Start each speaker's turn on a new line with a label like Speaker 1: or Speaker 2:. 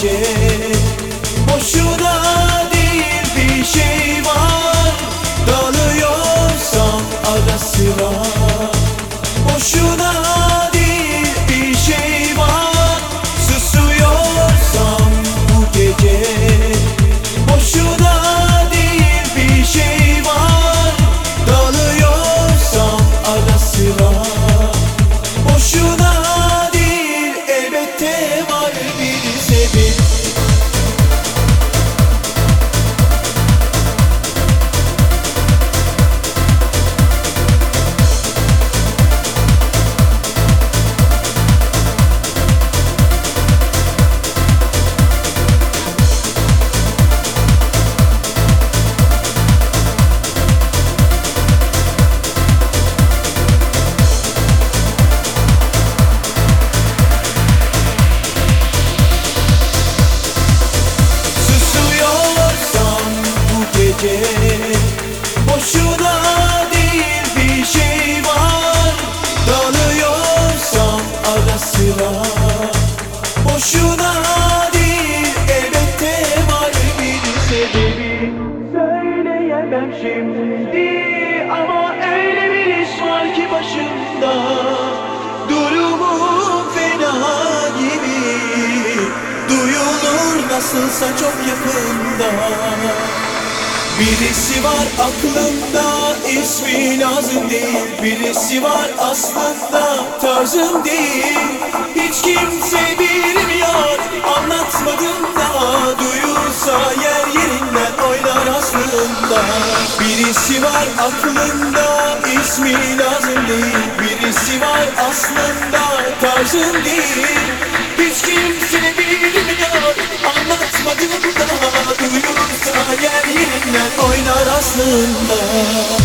Speaker 1: bahçe Boşuna değil bir şey var. Dalıyorsam ara sıra. Boşuna değil bir şey var. Susuyorsam bu gece. Boşuna değil bir şey var. Dalıyorsam ara sıra. Boşuna değil elbette var bir sebebi. ki Boşuna değil bir şey var. Dalıyorsam ara sıra. Boşuna değil elbette var bir sebebi. Söyleyemem şimdi ama öyle bir iş var ki başımda. Durumum fena gibi. Duyulur nasılsa çok yakında. Birisi var aklımda ismi lazım değil. Birisi var aslında tarzım değil. Hiç kimse bilmiyor anlatmadım da. Duyulsa yer yerinden oynar aslında. Birisi var aklımda ismi lazım değil. Birisi var aslında tarzım değil 嗯呐